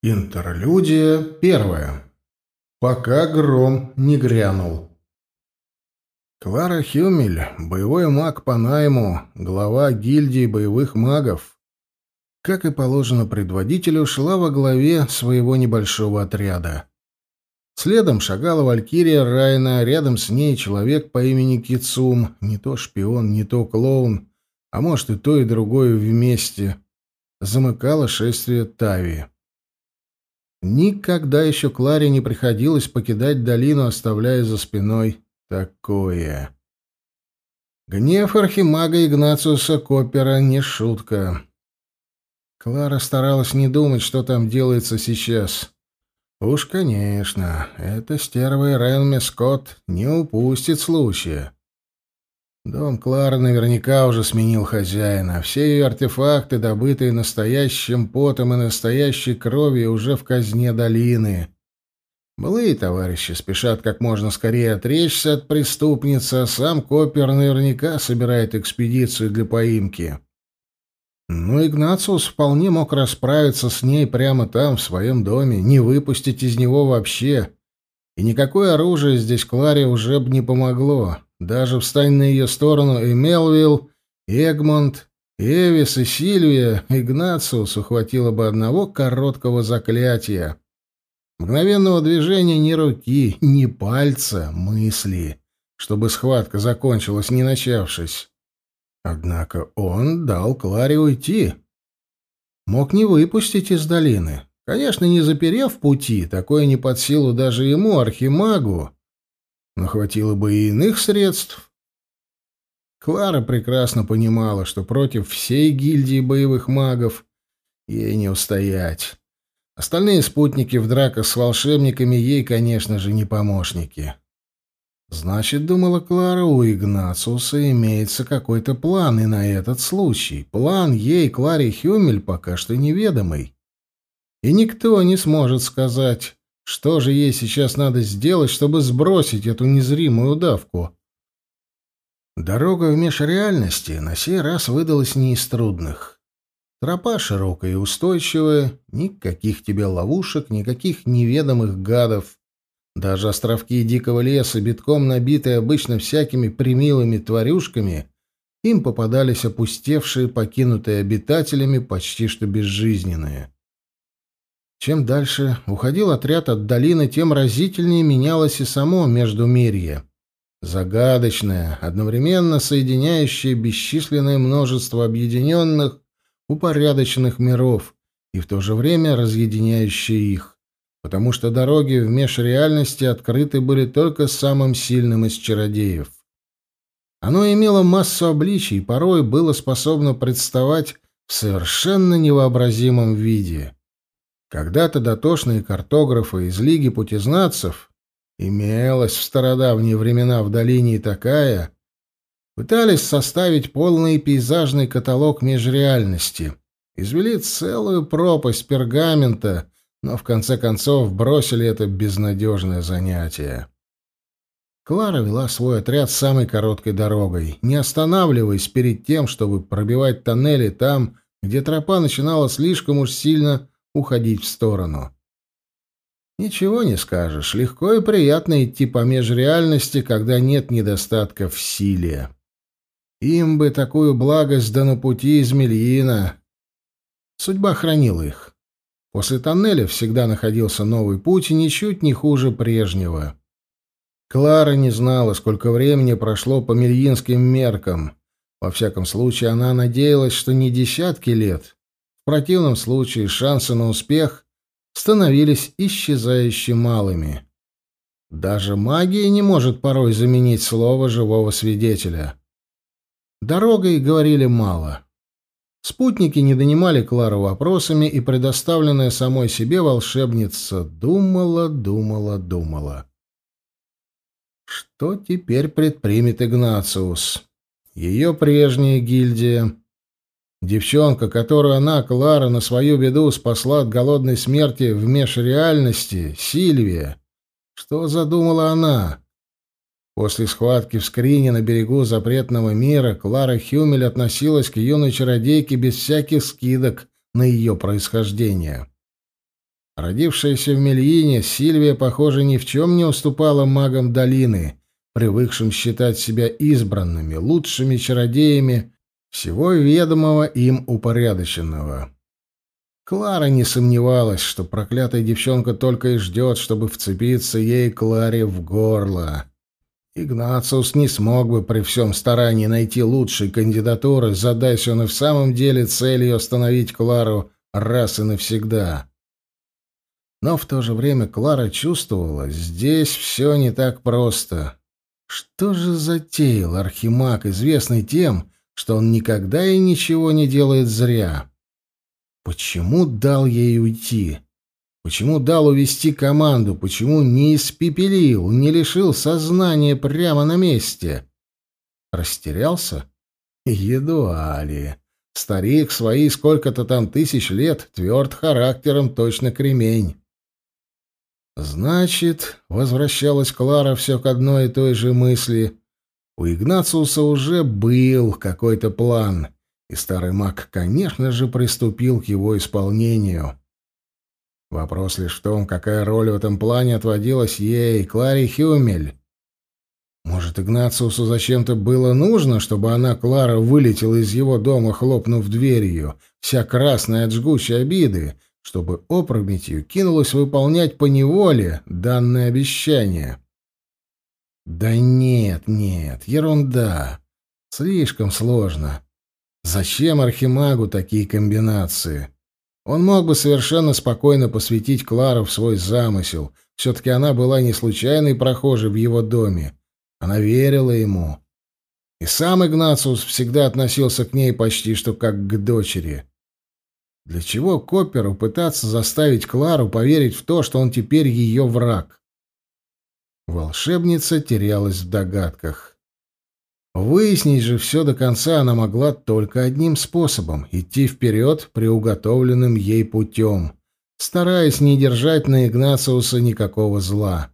Интерлюдия первая. Пока гром не грянул. Клара Хюмель, боевой маг по найму, глава гильдии боевых магов, как и положено предводителю, шла во главе своего небольшого отряда. Следом шагала Валькирия Райна, рядом с ней человек по имени Кицум, не то шпион, не то клоун, а может и то и другое вместе. Замыкала шествие Тави. Никогда еще Кларе не приходилось покидать долину, оставляя за спиной такое. Гнев архимага Игнациуса Копера не шутка. Клара старалась не думать, что там делается сейчас. Уж, конечно, эта стерва Ирен Скотт не упустит случая. Дом Клары наверняка уже сменил хозяина. Все ее артефакты, добытые настоящим потом и настоящей кровью, уже в казне долины. Былые товарищи спешат как можно скорее отречься от преступницы, а сам Копер наверняка собирает экспедицию для поимки. Но Игнациус вполне мог расправиться с ней прямо там, в своем доме, не выпустить из него вообще. И никакое оружие здесь Кларе уже бы не помогло. Даже встань на ее сторону и Мелвилл, и Эгмонт, и Эвис, и Сильвия, Игнациусу хватило бы одного короткого заклятия. Мгновенного движения ни руки, ни пальца, мысли, чтобы схватка закончилась, не начавшись. Однако он дал Кларе уйти. Мог не выпустить из долины. Конечно, не заперев пути, такое не под силу даже ему, архимагу, но хватило бы и иных средств. Клара прекрасно понимала, что против всей гильдии боевых магов ей не устоять. Остальные спутники в драках с волшебниками ей, конечно же, не помощники. Значит, думала Клара, у Игнациуса имеется какой-то план и на этот случай. План ей, Кларе Хюмель, пока что неведомый. И никто не сможет сказать, что же ей сейчас надо сделать, чтобы сбросить эту незримую удавку? Дорога в межреальности на сей раз выдалась не из трудных. Тропа широкая и устойчивая, никаких тебе ловушек, никаких неведомых гадов. Даже островки дикого леса, битком набитые обычно всякими примилыми тварюшками, им попадались опустевшие, покинутые обитателями, почти что безжизненные. Чем дальше уходил отряд от долины, тем разительнее менялось и само Междумирье. Загадочное, одновременно соединяющее бесчисленное множество объединенных, упорядоченных миров и в то же время разъединяющее их, потому что дороги в межреальности открыты были только самым сильным из чародеев. Оно имело массу обличий, порой было способно представать в совершенно невообразимом виде — когда-то дотошные картографы из Лиги путезнатцев, имелась в стародавние времена в долине и такая, пытались составить полный пейзажный каталог межреальности, извели целую пропасть пергамента, но в конце концов бросили это безнадежное занятие. Клара вела свой отряд самой короткой дорогой, не останавливаясь перед тем, чтобы пробивать тоннели там, где тропа начинала слишком уж сильно уходить в сторону. Ничего не скажешь, легко и приятно идти по межреальности, когда нет недостатка в силе. Им бы такую благость да на пути из Мельина. Судьба хранила их. После тоннеля всегда находился новый путь, и ничуть не хуже прежнего. Клара не знала, сколько времени прошло по мельинским меркам. Во всяком случае, она надеялась, что не десятки лет, противном случае шансы на успех становились исчезающе малыми. Даже магия не может порой заменить слово живого свидетеля. Дорогой говорили мало. Спутники не донимали Клару вопросами, и предоставленная самой себе волшебница думала, думала, думала. Что теперь предпримет Игнациус? Ее прежняя гильдия Девчонка, которую она, Клара, на свою беду спасла от голодной смерти в межреальности, Сильвия. Что задумала она? После схватки в скрине на берегу запретного мира Клара Хюмель относилась к юной чародейке без всяких скидок на ее происхождение. Родившаяся в Мельине, Сильвия, похоже, ни в чем не уступала магам долины, привыкшим считать себя избранными, лучшими чародеями всего ведомого им упорядоченного. Клара не сомневалась, что проклятая девчонка только и ждет, чтобы вцепиться ей Кларе в горло. Игнациус не смог бы при всем старании найти лучшей кандидатуры, задаясь он и в самом деле целью остановить Клару раз и навсегда. Но в то же время Клара чувствовала, здесь все не так просто. Что же затеял Архимаг, известный тем, что он никогда и ничего не делает зря? Почему дал ей уйти? Почему дал увести команду? Почему не испепелил, не лишил сознания прямо на месте? Растерялся? Едва ли. Старик свои сколько-то там тысяч лет, тверд характером, точно кремень. Значит, возвращалась Клара все к одной и той же мысли. У Игнациуса уже был какой-то план, и старый маг, конечно же, приступил к его исполнению. Вопрос лишь в том, какая роль в этом плане отводилась ей, Кларе Хюмель. Может, Игнациусу зачем-то было нужно, чтобы она, Клара, вылетела из его дома, хлопнув дверью, вся красная от жгучей обиды, чтобы опрометью кинулась выполнять по неволе данное обещание. Да нет, нет, ерунда. Слишком сложно. Зачем Архимагу такие комбинации? Он мог бы совершенно спокойно посвятить Клару в свой замысел. Все-таки она была не случайной прохожей в его доме. Она верила ему. И сам Игнациус всегда относился к ней почти что как к дочери. Для чего Копперу пытаться заставить Клару поверить в то, что он теперь ее враг? Волшебница терялась в догадках. Выяснить же все до конца она могла только одним способом — идти вперед приуготовленным ей путем, стараясь не держать на Игнациуса никакого зла.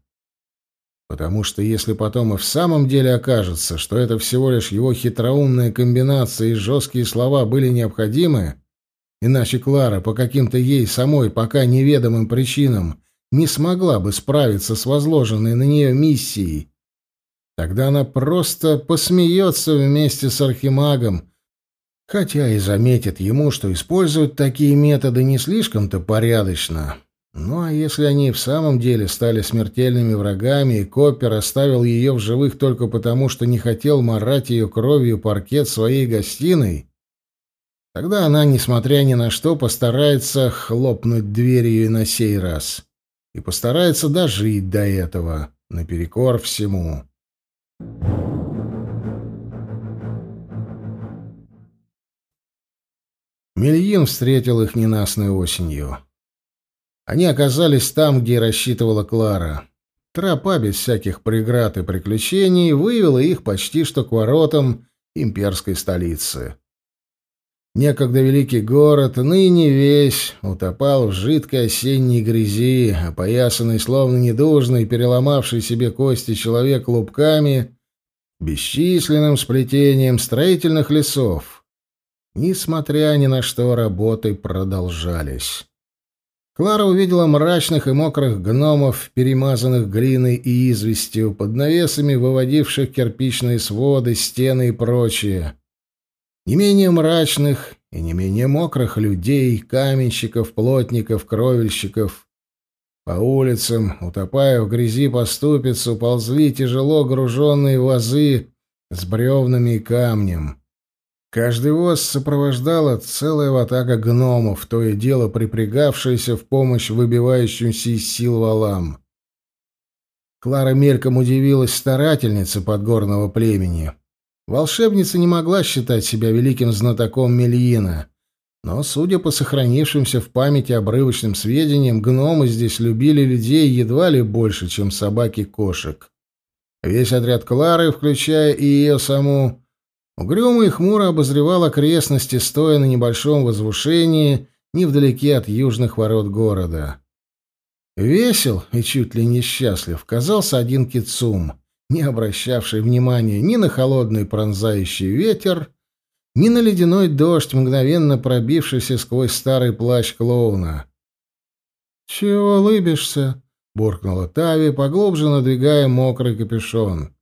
Потому что если потом и в самом деле окажется, что это всего лишь его хитроумная комбинация и жесткие слова были необходимы, иначе Клара по каким-то ей самой пока неведомым причинам не смогла бы справиться с возложенной на нее миссией, Тогда она просто посмеется вместе с архимагом, хотя и заметит ему, что использовать такие методы не слишком-то порядочно. Ну а если они в самом деле стали смертельными врагами, и Коппер оставил ее в живых только потому, что не хотел марать ее кровью паркет своей гостиной, тогда она, несмотря ни на что, постарается хлопнуть дверью и на сей раз. И постарается дожить до этого, наперекор всему. Мельин встретил их ненастной осенью. Они оказались там, где рассчитывала Клара. Тропа без всяких преград и приключений вывела их почти что к воротам имперской столицы. Некогда великий город, ныне весь, утопал в жидкой осенней грязи, опоясанный, словно недужный, переломавший себе кости человек лупками, бесчисленным сплетением строительных лесов. Несмотря ни на что, работы продолжались. Клара увидела мрачных и мокрых гномов, перемазанных глиной и известью, под навесами выводивших кирпичные своды, стены и прочее не менее мрачных и не менее мокрых людей, каменщиков, плотников, кровельщиков. По улицам, утопая в грязи по ступицу, ползли тяжело груженные вазы с бревнами и камнем. Каждый воз сопровождала целая ватага гномов, то и дело припрягавшаяся в помощь выбивающимся из сил валам. Клара мельком удивилась старательнице подгорного племени — Волшебница не могла считать себя великим знатоком Мельина, но, судя по сохранившимся в памяти обрывочным сведениям, гномы здесь любили людей едва ли больше, чем собаки кошек. Весь отряд Клары, включая и ее саму, угрюмо и хмуро обозревал окрестности, стоя на небольшом возвышении невдалеке от южных ворот города. Весел и чуть ли не счастлив казался один Кицум — не обращавший внимания ни на холодный пронзающий ветер, ни на ледяной дождь, мгновенно пробившийся сквозь старый плащ клоуна. «Чего улыбишься?» — буркнула Тави, поглубже надвигая мокрый капюшон.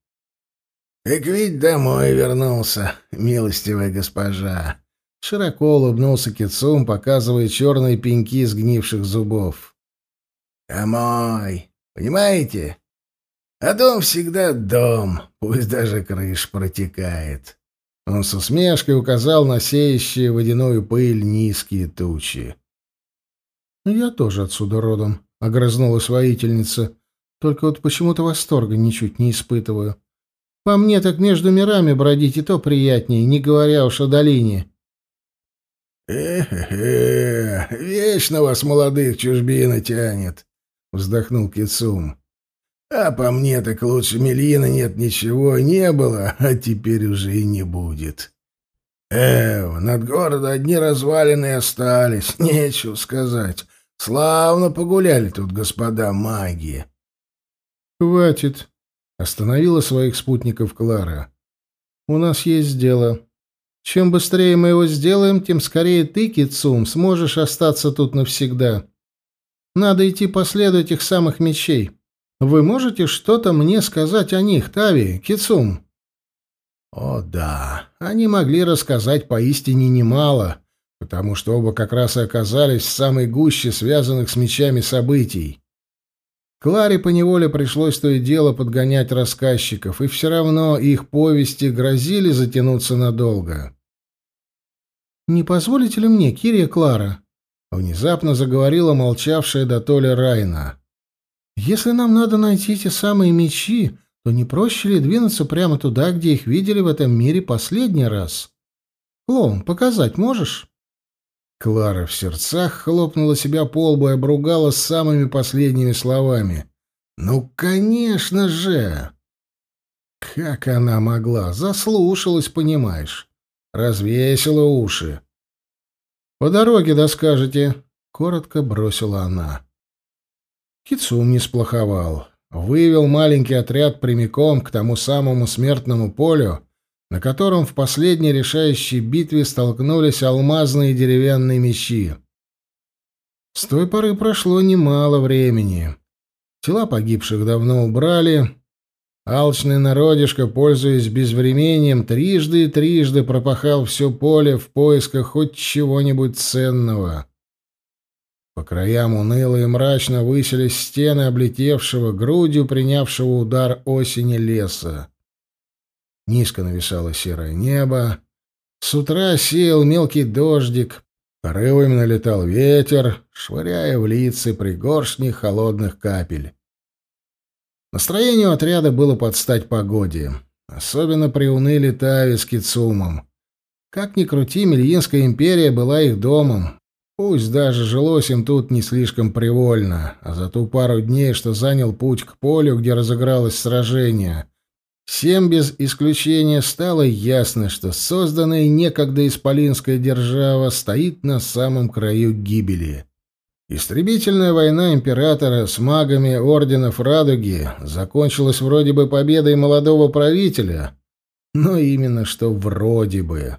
«Так ведь домой вернулся, милостивая госпожа!» Широко улыбнулся Кицум, показывая черные пеньки сгнивших зубов. «Домой! Понимаете? А дом всегда дом, пусть даже крыш протекает». Он с усмешкой указал на сеющие водяную пыль низкие тучи. «Я тоже отсюда родом», — огрызнулась воительница. «Только вот почему-то восторга ничуть не испытываю. По мне так между мирами бродить и то приятнее, не говоря уж о долине». «Э-э-э, вечно вас, молодых, чужбина тянет», — вздохнул Кицум. «А по мне так лучше Мелина нет ничего, не было, а теперь уже и не будет. Эв, над городом одни развалины остались, нечего сказать. Славно погуляли тут господа маги. Хватит, остановила своих спутников Клара. У нас есть дело. Чем быстрее мы его сделаем, тем скорее ты, Кицум, сможешь остаться тут навсегда. Надо идти по следу этих самых мечей. Вы можете что-то мне сказать о них, Тави, Кицум? О да, они могли рассказать поистине немало, потому что оба как раз и оказались в самой гуще связанных с мечами событий. Кларе поневоле пришлось то и дело подгонять рассказчиков, и все равно их повести грозили затянуться надолго. «Не позволите ли мне, Кирия Клара?» — внезапно заговорила молчавшая до толи Райна. «Если нам надо найти те самые мечи, то не проще ли двинуться прямо туда, где их видели в этом мире последний раз? Клоун, показать можешь?» Клара в сердцах хлопнула себя по лбу и обругала самыми последними словами. «Ну, конечно же!» Как она могла? Заслушалась, понимаешь. Развесила уши. «По дороге доскажете», — коротко бросила она. Кицум не сплоховал. Вывел маленький отряд прямиком к тому самому смертному полю, на котором в последней решающей битве столкнулись алмазные деревянные мечи. С той поры прошло немало времени. Тела погибших давно убрали. Алчный народишко, пользуясь безвременем, трижды и трижды пропахал все поле в поисках хоть чего-нибудь ценного. По краям уныло и мрачно высились стены облетевшего, грудью принявшего удар осени леса. Низко нависало серое небо. С утра сеял мелкий дождик, порывами налетал ветер, швыряя в лица пригоршни холодных капель. Настроение у отряда было под стать погоде. Особенно приуныли Тави с Кицумом. Как ни крути, Мельинская империя была их домом. Пусть даже жилось им тут не слишком привольно, а за ту пару дней, что занял путь к полю, где разыгралось сражение, Всем без исключения стало ясно, что созданная некогда исполинская держава стоит на самом краю гибели. Истребительная война императора с магами орденов Радуги закончилась вроде бы победой молодого правителя, но именно что вроде бы.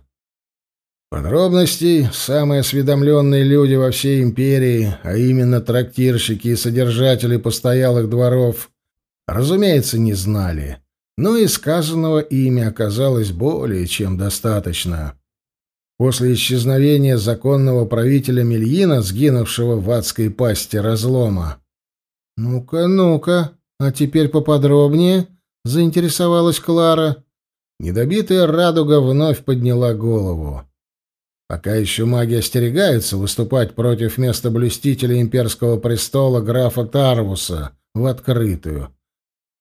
Подробностей самые осведомленные люди во всей империи, а именно трактирщики и содержатели постоялых дворов, разумеется, не знали но и сказанного ими оказалось более чем достаточно. После исчезновения законного правителя Мельина, сгинувшего в адской пасти разлома. «Ну-ка, ну-ка, а теперь поподробнее», — заинтересовалась Клара. Недобитая радуга вновь подняла голову. Пока еще маги остерегаются выступать против местоблюстителя имперского престола графа Тарвуса в открытую.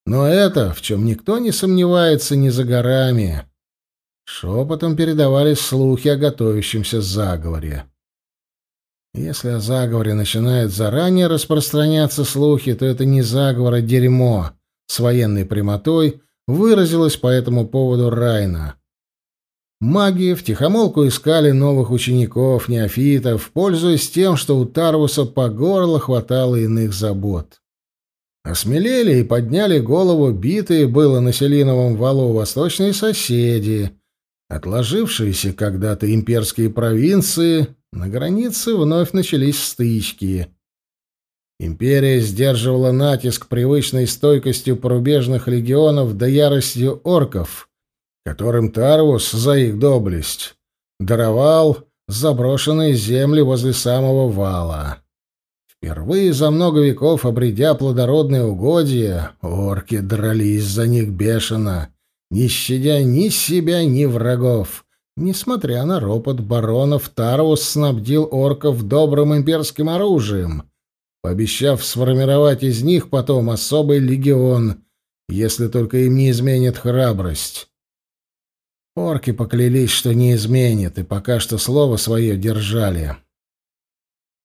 Но это, в чем никто не сомневается, не за горами. Шепотом передавались слухи о готовящемся заговоре. Если о заговоре начинают заранее распространяться слухи, то это не заговор, а дерьмо. С военной прямотой выразилась по этому поводу Райна. Маги втихомолку искали новых учеников, неофитов, пользуясь тем, что у Тарвуса по горло хватало иных забот. Осмелели и подняли голову битые было на Селиновом валу восточные соседи, отложившиеся когда-то имперские провинции, на границе вновь начались стычки. Империя сдерживала натиск привычной стойкостью порубежных легионов до яростью орков, которым Тарвус за их доблесть даровал заброшенные земли возле самого вала. Впервые за много веков, обретя плодородные угодья, орки дрались за них бешено, не щадя ни себя, ни врагов. Несмотря на ропот баронов, Тарвус снабдил орков добрым имперским оружием — пообещав сформировать из них потом особый легион, если только им не изменит храбрость. Орки поклялись, что не изменит, и пока что слово свое держали.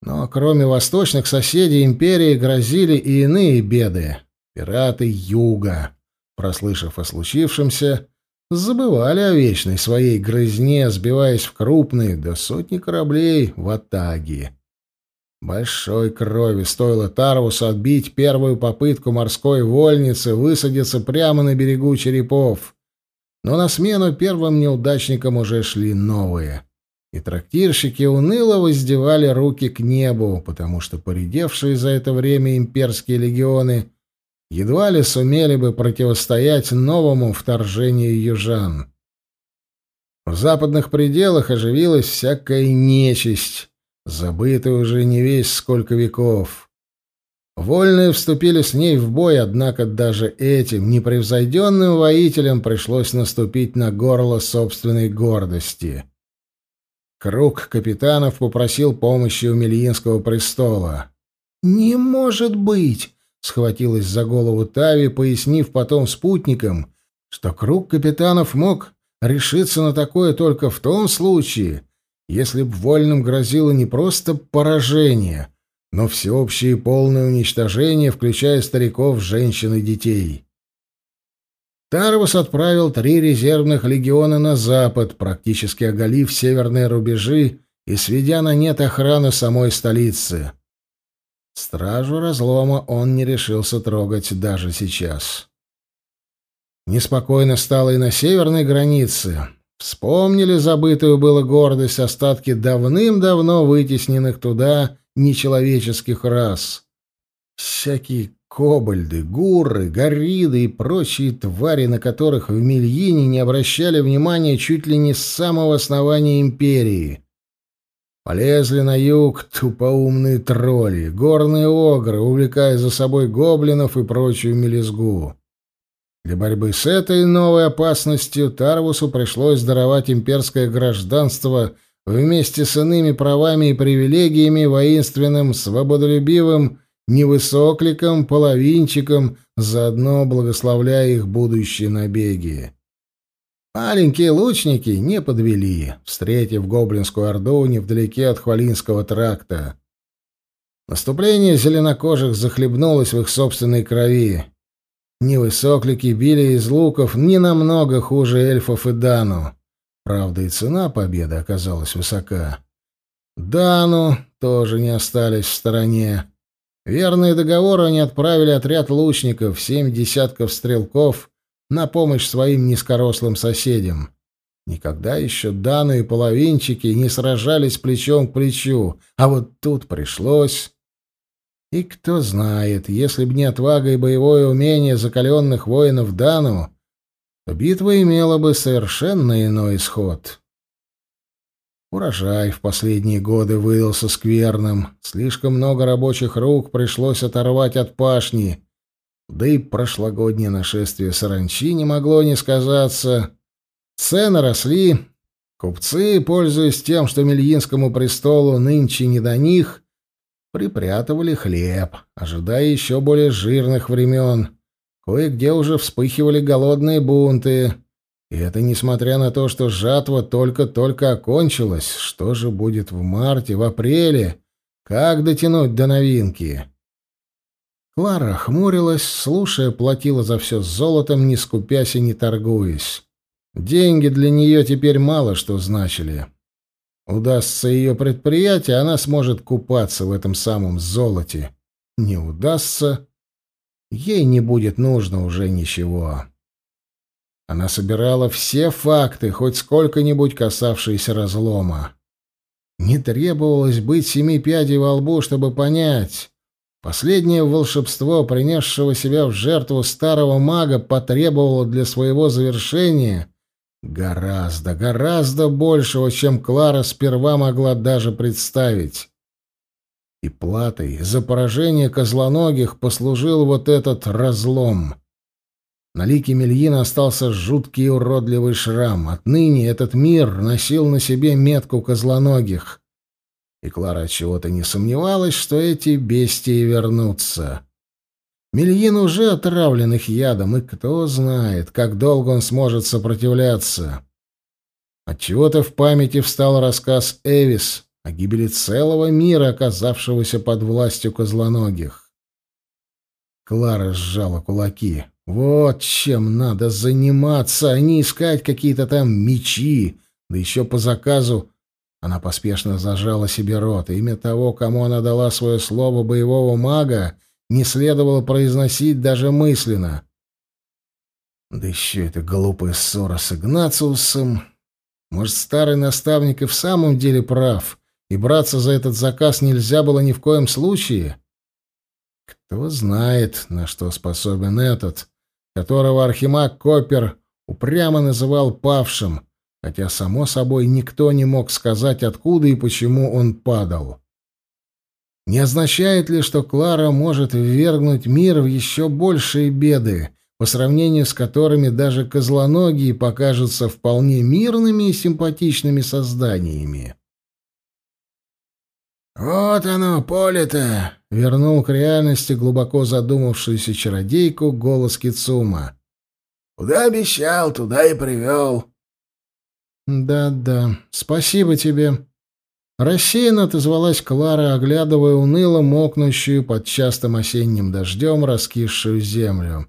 Но кроме восточных соседей империи грозили и иные беды. Пираты Юга, прослышав о случившемся, забывали о вечной своей грызне, сбиваясь в крупные до сотни кораблей в Атаге. Большой крови стоило Тарвусу отбить первую попытку морской вольницы высадиться прямо на берегу черепов. Но на смену первым неудачникам уже шли новые. И трактирщики уныло воздевали руки к небу, потому что поредевшие за это время имперские легионы едва ли сумели бы противостоять новому вторжению южан. В западных пределах оживилась всякая нечисть, забытый уже не весь сколько веков. Вольные вступили с ней в бой, однако даже этим непревзойденным воителям пришлось наступить на горло собственной гордости. Круг капитанов попросил помощи у Мельинского престола. «Не может быть!» — схватилась за голову Тави, пояснив потом спутникам, что круг капитанов мог решиться на такое только в том случае, если б вольным грозило не просто поражение, но всеобщее и полное уничтожение, включая стариков, женщин и детей. Тарвус отправил три резервных легиона на запад, практически оголив северные рубежи и сведя на нет охрану самой столицы. Стражу разлома он не решился трогать даже сейчас. Неспокойно стало и на северной границе. Вспомнили забытую было гордость остатки давным-давно вытесненных туда нечеловеческих рас. Всякие кобальды, гуры, гориды и прочие твари, на которых в Мельине не обращали внимания чуть ли не с самого основания империи. Полезли на юг тупоумные тролли, горные огры, увлекая за собой гоблинов и прочую мелезгу. Для борьбы с этой новой опасностью Тарвусу пришлось даровать имперское гражданство вместе с иными правами и привилегиями воинственным, свободолюбивым, невысокликам, половинчикам, заодно благословляя их будущие набеги. Маленькие лучники не подвели, встретив гоблинскую орду невдалеке от Хвалинского тракта. Наступление зеленокожих захлебнулось в их собственной крови. Невысоклики били из луков не намного хуже эльфов и Дану. Правда, и цена победы оказалась высока. Дану тоже не остались в стороне. Верные договору они отправили отряд лучников, семь десятков стрелков, на помощь своим низкорослым соседям. Никогда еще Дану и половинчики не сражались плечом к плечу, а вот тут пришлось... И кто знает, если б не отвага и боевое умение закаленных воинов Дану, битва имела бы совершенно иной исход. Урожай в последние годы выдался скверным, слишком много рабочих рук пришлось оторвать от пашни, да и прошлогоднее нашествие саранчи не могло не сказаться. Цены росли, купцы, пользуясь тем, что Мельинскому престолу нынче не до них — припрятывали хлеб, ожидая еще более жирных времен. Кое-где уже вспыхивали голодные бунты. И это несмотря на то, что жатва только-только окончилась. Что же будет в марте, в апреле? Как дотянуть до новинки? Клара хмурилась, слушая, платила за все золотом, не скупясь и не торгуясь. Деньги для нее теперь мало что значили. Удастся ее предприятие, она сможет купаться в этом самом золоте. Не удастся, ей не будет нужно уже ничего. Она собирала все факты, хоть сколько-нибудь касавшиеся разлома. Не требовалось быть семи пядей во лбу, чтобы понять. Последнее волшебство, принесшего себя в жертву старого мага, потребовало для своего завершения гораздо, гораздо большего, чем Клара сперва могла даже представить. И платой за поражение козлоногих послужил вот этот разлом. На лике Мельина остался жуткий уродливый шрам. Отныне этот мир носил на себе метку козлоногих. И Клара чего-то не сомневалась, что эти бестии вернутся. Мельин уже отравлен их ядом, и кто знает, как долго он сможет сопротивляться. Отчего-то в памяти встал рассказ Эвис о гибели целого мира, оказавшегося под властью козлоногих. Клара сжала кулаки. Вот чем надо заниматься, а не искать какие-то там мечи, да еще по заказу. Она поспешно зажала себе рот. Имя того, кому она дала свое слово боевого мага, не следовало произносить даже мысленно. Да еще эта глупая ссора с Игнациусом. Может, старый наставник и в самом деле прав, и браться за этот заказ нельзя было ни в коем случае? Кто знает, на что способен этот, которого архимаг Копер упрямо называл павшим, хотя, само собой, никто не мог сказать, откуда и почему он падал. Не означает ли, что Клара может ввергнуть мир в еще большие беды, по сравнению с которыми даже козлоногие покажутся вполне мирными и симпатичными созданиями? «Вот оно, поле-то!» — вернул к реальности глубоко задумавшуюся чародейку голос Кицума. «Куда обещал, туда и привел». «Да-да, спасибо тебе». Рассеянно отозвалась Клара, оглядывая уныло мокнущую под частым осенним дождем раскисшую землю.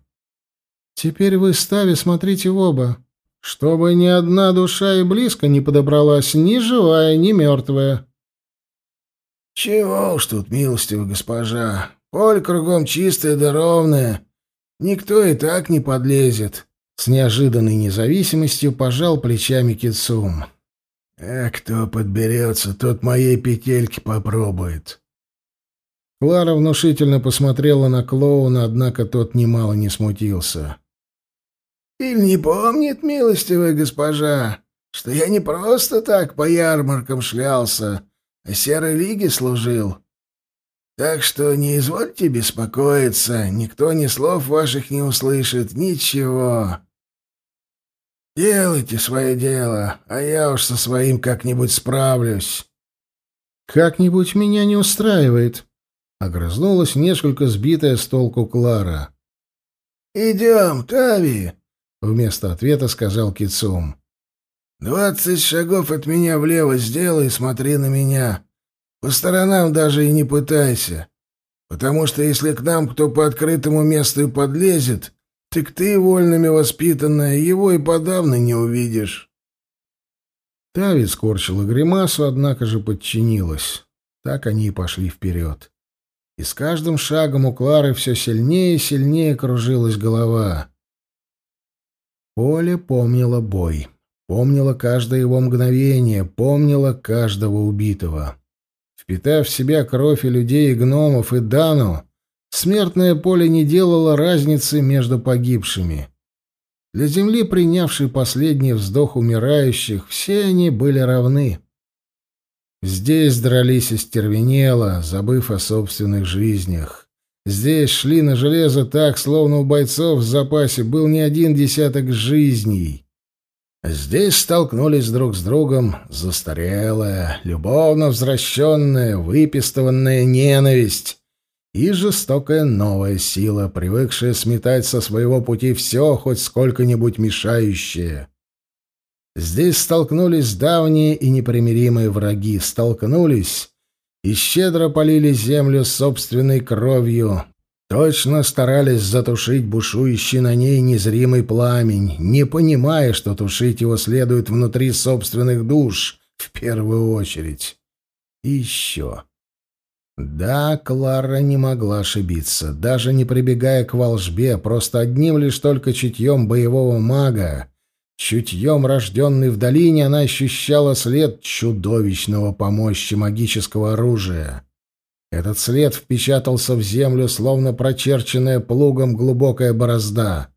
«Теперь вы, Стави, смотрите в оба, чтобы ни одна душа и близко не подобралась, ни живая, ни мертвая». «Чего уж тут, милостивая госпожа, поле кругом чистое да ровное, никто и так не подлезет», — с неожиданной независимостью пожал плечами Кицум. «А кто подберется, тот моей петельки попробует». Клара внушительно посмотрела на клоуна, однако тот немало не смутился. «Или не помнит, милостивая госпожа, что я не просто так по ярмаркам шлялся, Серой Лиге служил. Так что не извольте беспокоиться, никто ни слов ваших не услышит, ничего. Делайте свое дело, а я уж со своим как-нибудь справлюсь. Как-нибудь меня не устраивает, огрызнулась несколько сбитая с толку Клара. Идем, Тави, вместо ответа сказал Кицум. Двадцать шагов от меня влево сделай и смотри на меня. По сторонам даже и не пытайся. Потому что если к нам кто по открытому месту и подлезет, так ты, вольными воспитанная, его и подавно не увидишь. Тави скорчила гримасу, однако же подчинилась. Так они и пошли вперед. И с каждым шагом у Клары все сильнее и сильнее кружилась голова. Поле помнило бой. Помнила каждое его мгновение, помнила каждого убитого. Впитав в себя кровь и людей, и гномов, и Дану, смертное поле не делало разницы между погибшими. Для земли, принявшей последний вздох умирающих, все они были равны. Здесь дрались остервенело, забыв о собственных жизнях. Здесь шли на железо так, словно у бойцов в запасе был не один десяток жизней. Здесь столкнулись друг с другом застарелая, любовно возвращенная, выпистыванная ненависть и жестокая новая сила, привыкшая сметать со своего пути все, хоть сколько-нибудь мешающее. Здесь столкнулись давние и непримиримые враги, столкнулись и щедро полили землю собственной кровью, Точно старались затушить бушующий на ней незримый пламень, не понимая, что тушить его следует внутри собственных душ, в первую очередь. И еще. Да, Клара не могла ошибиться, даже не прибегая к волжбе, просто одним лишь только чутьем боевого мага, чутьем, рожденной в долине, она ощущала след чудовищного по мощи магического оружия. Этот след впечатался в землю, словно прочерченная плугом глубокая борозда.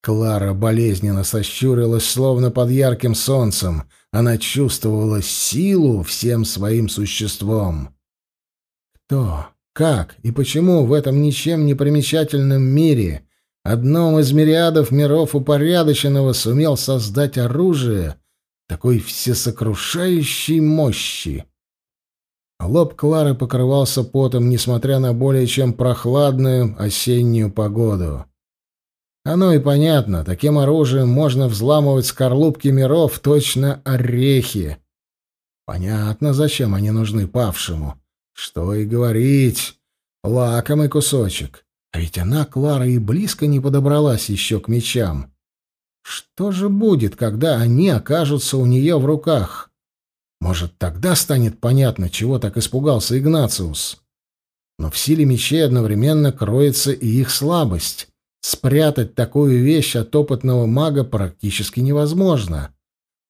Клара болезненно сощурилась, словно под ярким солнцем. Она чувствовала силу всем своим существом. Кто, как и почему в этом ничем не примечательном мире, одном из мириадов миров упорядоченного, сумел создать оружие такой всесокрушающей мощи? Лоб Клары покрывался потом, несмотря на более чем прохладную осеннюю погоду. Оно и понятно, таким оружием можно взламывать скорлупки миров, точно орехи. Понятно, зачем они нужны павшему. Что и говорить. Лакомый кусочек. А ведь она, Клара, и близко не подобралась еще к мечам. Что же будет, когда они окажутся у нее в руках? Может, тогда станет понятно, чего так испугался Игнациус. Но в силе мечей одновременно кроется и их слабость. Спрятать такую вещь от опытного мага практически невозможно.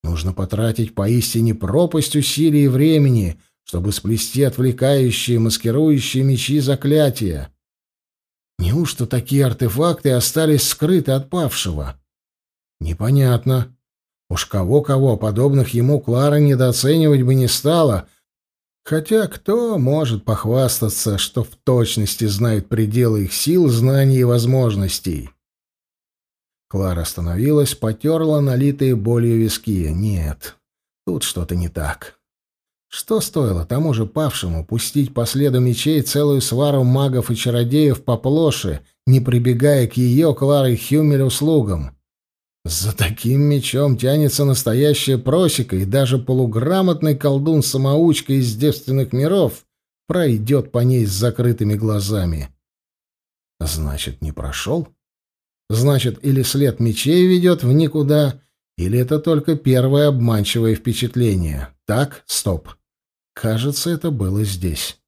Нужно потратить поистине пропасть усилий и времени, чтобы сплести отвлекающие, маскирующие мечи заклятия. Неужто такие артефакты остались скрыты от павшего? Непонятно. Уж кого-кого, подобных ему Клара недооценивать бы не стала, хотя кто может похвастаться, что в точности знает пределы их сил, знаний и возможностей? Клара остановилась, потерла налитые болью виски. Нет, тут что-то не так. Что стоило тому же павшему пустить по следу мечей целую свару магов и чародеев по плоше, не прибегая к ее, Клары Хюмель, услугам? За таким мечом тянется настоящая просека, и даже полуграмотный колдун-самоучка из девственных миров пройдет по ней с закрытыми глазами. Значит, не прошел? Значит, или след мечей ведет в никуда, или это только первое обманчивое впечатление. Так, стоп. Кажется, это было здесь.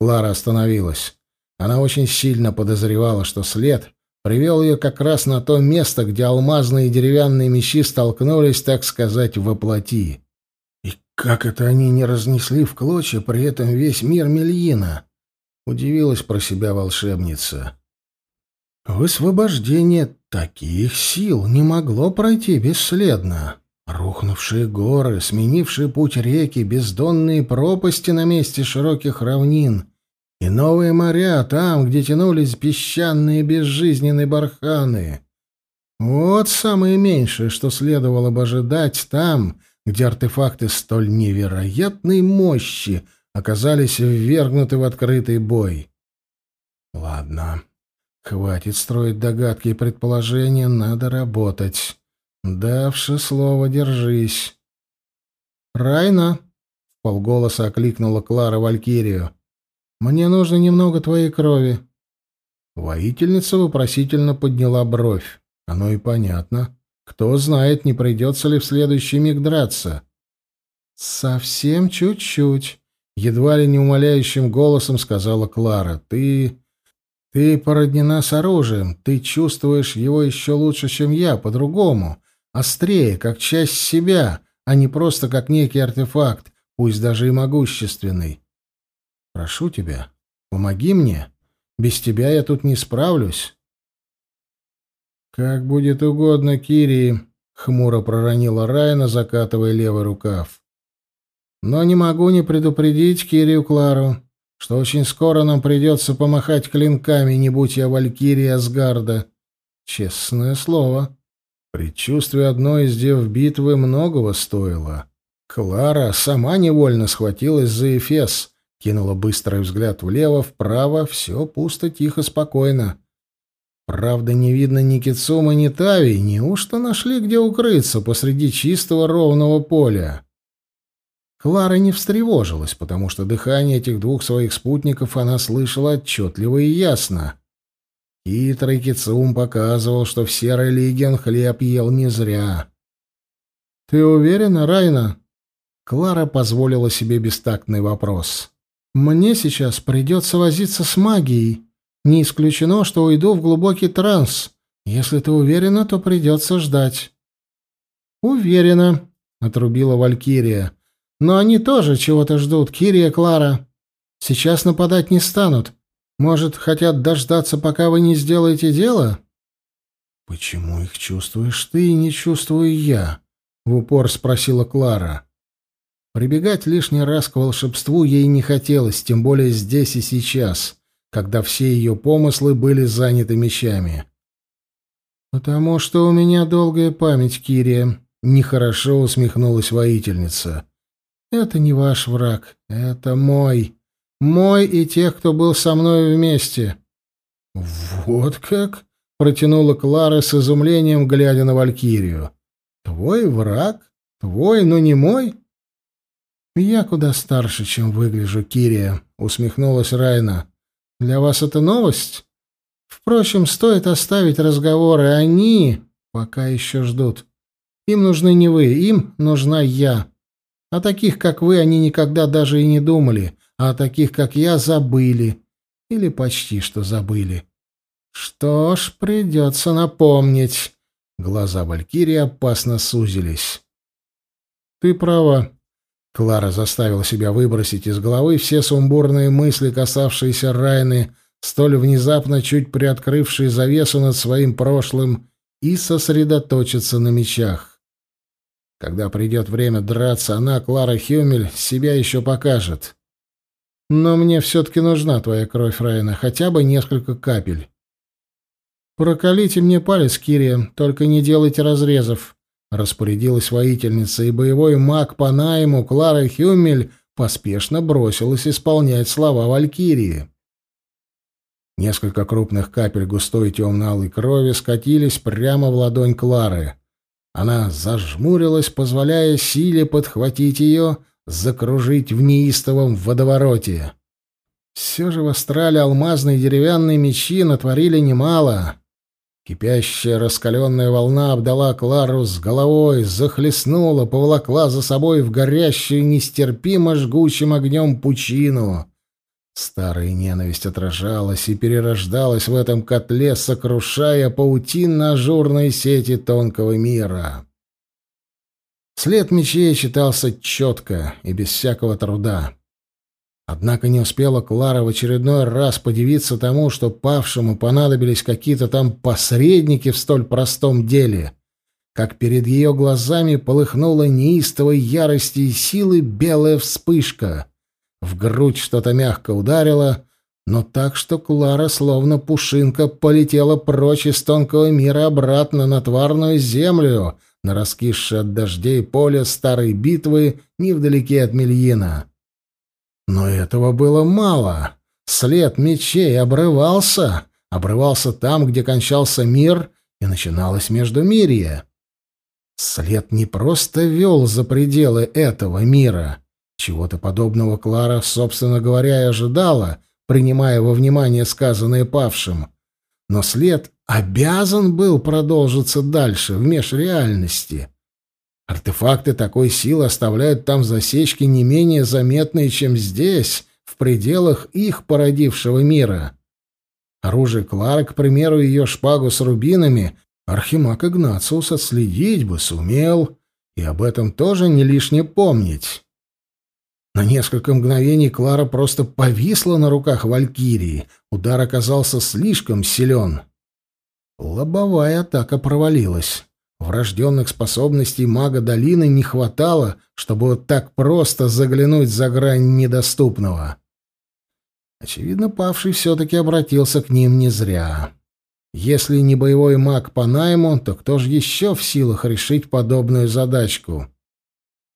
Клара остановилась. Она очень сильно подозревала, что след привел ее как раз на то место, где алмазные и деревянные мечи столкнулись, так сказать, воплоти. И как это они не разнесли в клочья при этом весь мир Мельина? Удивилась про себя волшебница. Высвобождение таких сил не могло пройти бесследно. Рухнувшие горы, сменившие путь реки, бездонные пропасти на месте широких равнин — и новые моря там, где тянулись песчаные безжизненные барханы. Вот самое меньшее, что следовало бы ожидать там, где артефакты столь невероятной мощи оказались ввергнуты в открытый бой. Ладно, хватит строить догадки и предположения, надо работать. Давши слово, держись. «Райна!» — полголоса окликнула Клара Валькирию. Мне нужно немного твоей крови. Воительница вопросительно подняла бровь. Оно и понятно. Кто знает, не придется ли в следующий миг драться. Совсем чуть-чуть, едва ли не умоляющим голосом сказала Клара. Ты ты породнена с оружием, ты чувствуешь его еще лучше, чем я, по-другому, острее, как часть себя, а не просто как некий артефакт, пусть даже и могущественный. Прошу тебя, помоги мне. Без тебя я тут не справлюсь. Как будет угодно, Кири, хмуро проронила Райна, закатывая левый рукав. Но не могу не предупредить Кирию Клару, что очень скоро нам придется помахать клинками, не будь я Валькирия Асгарда. Честное слово. Предчувствие одной из дев битвы многого стоило. Клара сама невольно схватилась за Эфес, Кинула быстрый взгляд влево, вправо, все пусто, тихо, спокойно. Правда, не видно ни Кицума, ни Тави, неужто нашли где укрыться посреди чистого ровного поля? Клара не встревожилась, потому что дыхание этих двух своих спутников она слышала отчетливо и ясно. Хитрый Кицум показывал, что в Серой Лиге он хлеб ел не зря. «Ты уверена, Райна?» Клара позволила себе бестактный вопрос. Мне сейчас придется возиться с магией. Не исключено, что уйду в глубокий транс. Если ты уверена, то придется ждать». «Уверена», — отрубила Валькирия. «Но они тоже чего-то ждут, Кирия Клара». Сейчас нападать не станут. Может, хотят дождаться, пока вы не сделаете дело?» «Почему их чувствуешь ты и не чувствую я?» — в упор спросила Клара. Прибегать лишний раз к волшебству ей не хотелось, тем более здесь и сейчас, когда все ее помыслы были заняты мечами. «Потому что у меня долгая память, Кирия», — нехорошо усмехнулась воительница. «Это не ваш враг, это мой. Мой и тех, кто был со мной вместе». «Вот как?» — протянула Клара с изумлением, глядя на Валькирию. «Твой враг? Твой, но не мой?» «Я куда старше, чем выгляжу, Кирия», — усмехнулась Райна. «Для вас это новость? Впрочем, стоит оставить разговоры. Они пока еще ждут. Им нужны не вы, им нужна я. О таких, как вы, они никогда даже и не думали, а о таких, как я, забыли. Или почти что забыли. Что ж, придется напомнить». Глаза Валькирии опасно сузились. «Ты права», Клара заставила себя выбросить из головы все сумбурные мысли, касавшиеся Райны, столь внезапно чуть приоткрывшие завесу над своим прошлым, и сосредоточиться на мечах. Когда придет время драться, она, Клара Хюмель, себя еще покажет. Но мне все-таки нужна твоя кровь, Райна, хотя бы несколько капель. Проколите мне палец, Кирия, только не делайте разрезов. Распорядилась воительница, и боевой маг по найму Клара Хюмель поспешно бросилась исполнять слова Валькирии. Несколько крупных капель густой темно-алой крови скатились прямо в ладонь Клары. Она зажмурилась, позволяя силе подхватить ее, закружить в неистовом водовороте. Все же в Астрале алмазные деревянные мечи натворили немало. Кипящая раскаленная волна обдала Клару с головой, захлестнула, поволокла за собой в горящую нестерпимо жгучим огнем пучину. Старая ненависть отражалась и перерождалась в этом котле, сокрушая паутинно-ажурные сети тонкого мира. След мечей читался четко и без всякого труда. Однако не успела Клара в очередной раз подивиться тому, что павшему понадобились какие-то там посредники в столь простом деле, как перед ее глазами полыхнула неистовой ярости и силы белая вспышка. В грудь что-то мягко ударило, но так, что Клара, словно пушинка, полетела прочь из тонкого мира обратно на тварную землю, на раскисшее от дождей поле старой битвы невдалеке от Мельина. Но этого было мало. След мечей обрывался, обрывался там, где кончался мир, и начиналось междумирье. След не просто вел за пределы этого мира. Чего-то подобного Клара, собственно говоря, и ожидала, принимая во внимание сказанное павшим. Но след обязан был продолжиться дальше, в межреальности. Артефакты такой силы оставляют там засечки не менее заметные, чем здесь, в пределах их породившего мира. Оружие Клара, к примеру, ее шпагу с рубинами, Архимаг Игнациус отследить бы сумел, и об этом тоже не лишне помнить. На несколько мгновений Клара просто повисла на руках Валькирии. Удар оказался слишком силен. Лобовая атака провалилась. Врожденных способностей мага долины не хватало, чтобы вот так просто заглянуть за грань недоступного. Очевидно, павший все-таки обратился к ним не зря. Если не боевой маг по найму, то кто же еще в силах решить подобную задачку?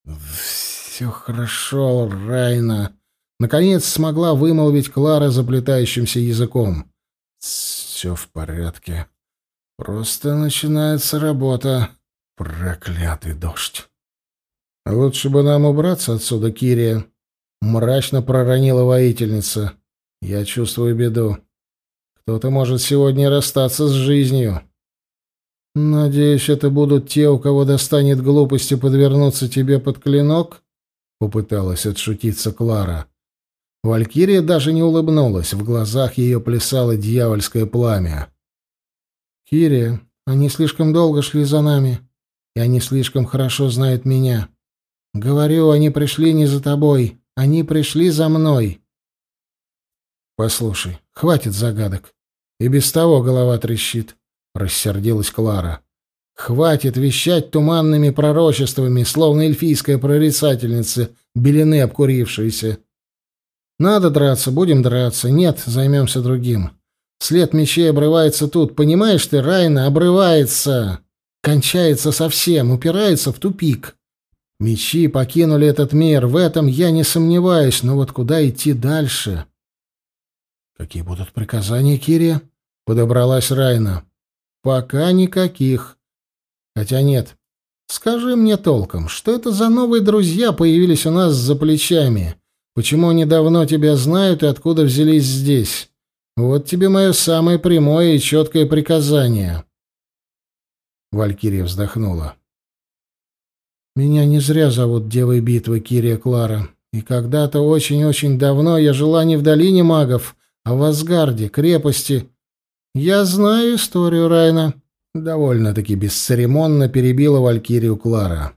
«Все хорошо, Райна», — наконец смогла вымолвить Клара заплетающимся языком. «Все в порядке», Просто начинается работа. Проклятый дождь. Лучше бы нам убраться отсюда, Кирия. Мрачно проронила воительница. Я чувствую беду. Кто-то может сегодня расстаться с жизнью. Надеюсь, это будут те, у кого достанет глупости подвернуться тебе под клинок? Попыталась отшутиться Клара. Валькирия даже не улыбнулась, в глазах ее плясало дьявольское пламя. «Кирия, они слишком долго шли за нами, и они слишком хорошо знают меня. Говорю, они пришли не за тобой, они пришли за мной. Послушай, хватит загадок. И без того голова трещит, — рассердилась Клара. Хватит вещать туманными пророчествами, словно эльфийская прорицательница, белины обкурившиеся. Надо драться, будем драться. Нет, займемся другим. След мечей обрывается тут. Понимаешь ты, Райна, обрывается. Кончается совсем, упирается в тупик. Мечи покинули этот мир, в этом я не сомневаюсь, но вот куда идти дальше? Какие будут приказания, Кирия? Подобралась Райна. Пока никаких. Хотя нет. Скажи мне толком, что это за новые друзья появились у нас за плечами? Почему они давно тебя знают и откуда взялись здесь? Вот тебе мое самое прямое и четкое приказание. Валькирия вздохнула. Меня не зря зовут Девой Битвы Кирия Клара. И когда-то очень-очень давно я жила не в долине магов, а в Асгарде, крепости. Я знаю историю Райна. Довольно-таки бесцеремонно перебила Валькирию Клара.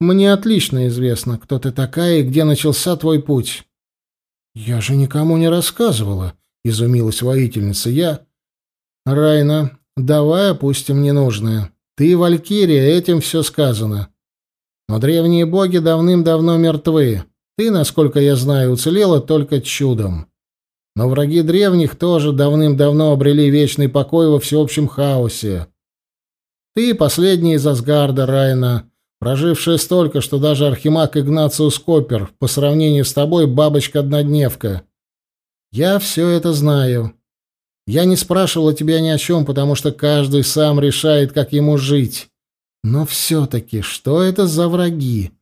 Мне отлично известно, кто ты такая и где начался твой путь. Я же никому не рассказывала, изумилась воительница. Я Райна, давай опустим ненужное. Ты Валькирия, этим все сказано. Но древние боги давным-давно мертвы. Ты, насколько я знаю, уцелела только чудом. Но враги древних тоже давным-давно обрели вечный покой во всеобщем хаосе. Ты последний из Асгарда, Райна, прожившая столько, что даже архимаг Игнациус Копер по сравнению с тобой бабочка-однодневка. Я все это знаю. Я не спрашивала тебя ни о чем, потому что каждый сам решает, как ему жить. Но все-таки, что это за враги?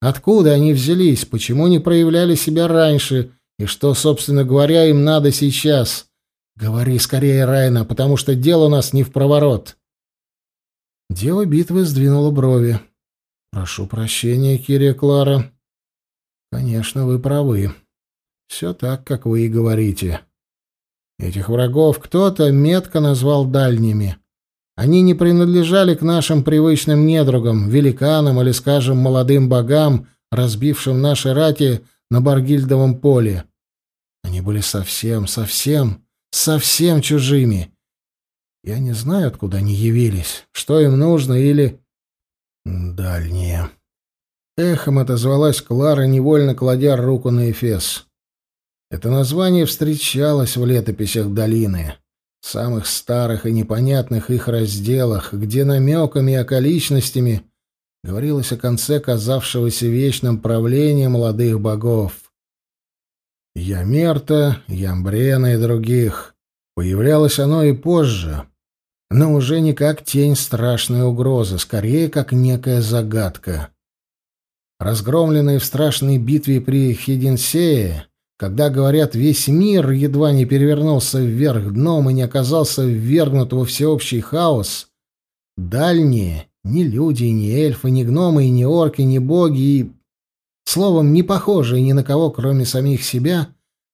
Откуда они взялись? Почему не проявляли себя раньше? И что, собственно говоря, им надо сейчас? Говори скорее, Райна, потому что дело у нас не в проворот. Дева битвы сдвинула брови. «Прошу прощения, Кирия Клара. Конечно, вы правы. Все так, как вы и говорите. Этих врагов кто-то метко назвал дальними. Они не принадлежали к нашим привычным недругам, великанам или, скажем, молодым богам, разбившим наши рати на Баргильдовом поле. Они были совсем, совсем, совсем чужими» Я не знаю, откуда они явились, что им нужно или... Дальние. Эхом отозвалась Клара, невольно кладя руку на Эфес. Это название встречалось в летописях долины, самых старых и непонятных их разделах, где намеками и околичностями говорилось о конце казавшегося вечным правления молодых богов. Ямерта, Ямбрена и других. Появлялось оно и позже, но уже не как тень страшной угрозы, скорее как некая загадка. Разгромленные в страшной битве при Хиденсее, когда, говорят, весь мир едва не перевернулся вверх дном и не оказался ввергнут во всеобщий хаос, дальние, ни люди, ни эльфы, ни гномы, ни орки, ни боги и, словом, не похожие ни на кого, кроме самих себя,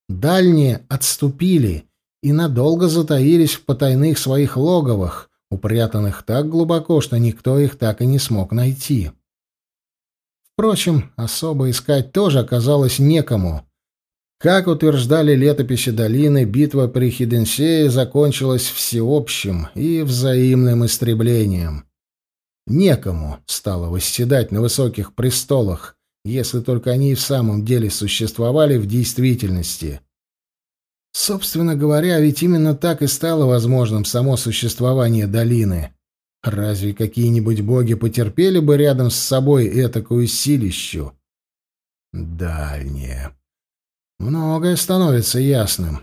дальние отступили — и надолго затаились в потайных своих логовах, упрятанных так глубоко, что никто их так и не смог найти. Впрочем, особо искать тоже оказалось некому. Как утверждали летописи долины, битва при Хиденсее закончилась всеобщим и взаимным истреблением. Некому стало восседать на высоких престолах, если только они и в самом деле существовали в действительности. Собственно говоря, ведь именно так и стало возможным само существование долины. Разве какие-нибудь боги потерпели бы рядом с собой этакую силищу? Дальнее. Многое становится ясным.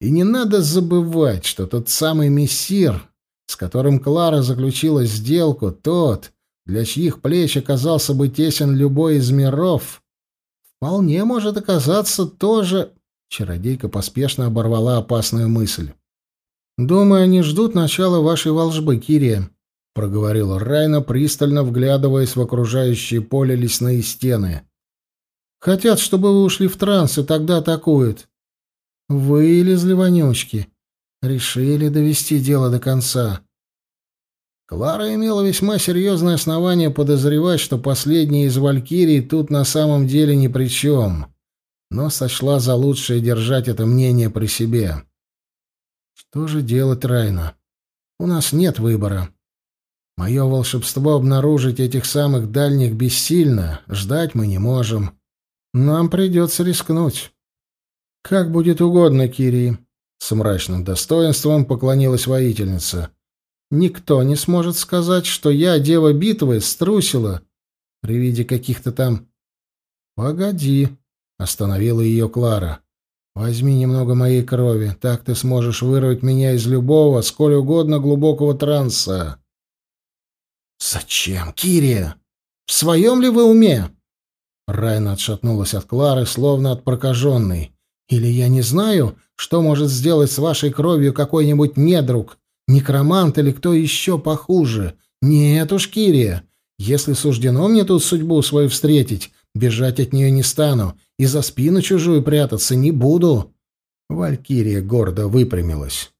И не надо забывать, что тот самый мессир, с которым Клара заключила сделку, тот, для чьих плеч оказался бы тесен любой из миров, вполне может оказаться тоже Чародейка поспешно оборвала опасную мысль. «Думаю, они ждут начала вашей волжбы, Кирия», — проговорила Райна, пристально вглядываясь в окружающее поле лесные стены. «Хотят, чтобы вы ушли в транс, и тогда атакуют. Вылезли вонючки. Решили довести дело до конца». Клара имела весьма серьезное основание подозревать, что последняя из валькирий тут на самом деле ни при чем. но сочла за лучшее держать это мнение при себе. Что же делать, Райна? У нас нет выбора. Мое волшебство обнаружить этих самых дальних бессильно, ждать мы не можем. Нам придется рискнуть. Как будет угодно, Кирии. С мрачным достоинством поклонилась воительница. Никто не сможет сказать, что я, дева битвы, струсила при виде каких-то там... Погоди, остановила ее Клара. Возьми немного моей крови, так ты сможешь вырвать меня из любого, сколь угодно глубокого транса. Зачем, Кирия? В своем ли вы уме? Райна отшатнулась от Клары, словно от прокаженной. Или я не знаю, что может сделать с вашей кровью какой-нибудь недруг, некромант или кто еще похуже. Нет уж, Кирия, если суждено мне тут судьбу свою встретить, бежать от нее не стану и за спину чужую прятаться не буду. Валькирия гордо выпрямилась.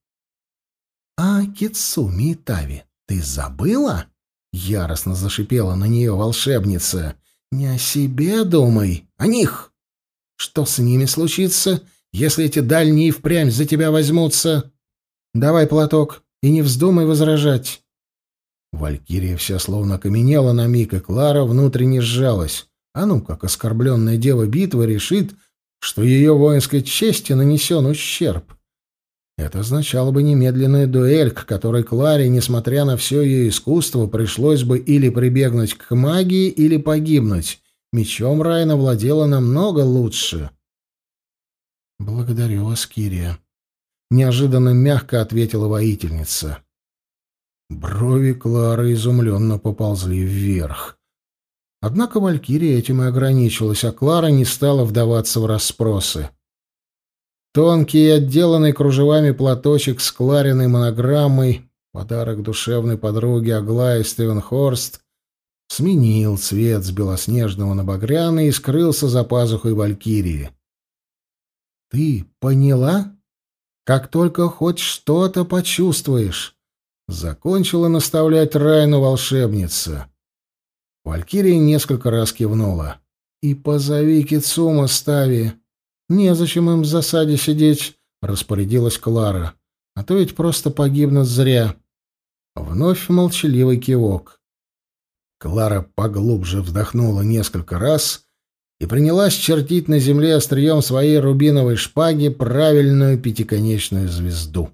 «А Китсуми Тави, ты забыла?» — яростно зашипела на нее волшебница. «Не о себе думай, о них!» Что с ними случится, если эти дальние впрямь за тебя возьмутся? Давай платок и не вздумай возражать. Валькирия вся словно окаменела на миг, и Клара внутренне сжалась. А ну, как оскорбленная дева битвы решит, что ее воинской чести нанесен ущерб. Это означало бы немедленную дуэль, к которой Кларе, несмотря на все ее искусство, пришлось бы или прибегнуть к магии, или погибнуть. Мечом Райна владела намного лучше. «Благодарю вас, Кирия», — неожиданно мягко ответила воительница. Брови Клары изумленно поползли вверх. Однако Валькирия этим и ограничилась, а Клара не стала вдаваться в расспросы. Тонкий отделанный кружевами платочек с Клариной монограммой, подарок душевной подруге Аглае Стивенхорст, сменил цвет с белоснежного на багряный и скрылся за пазухой Валькирии. «Ты поняла? Как только хоть что-то почувствуешь!» Закончила наставлять Райну волшебница. Валькирия несколько раз кивнула. «И позови Кицума, Стави. Незачем им в засаде сидеть», — распорядилась Клара. «А то ведь просто погибнут зря». Вновь молчаливый кивок. Клара поглубже вдохнула несколько раз и принялась чертить на земле острием своей рубиновой шпаги правильную пятиконечную звезду.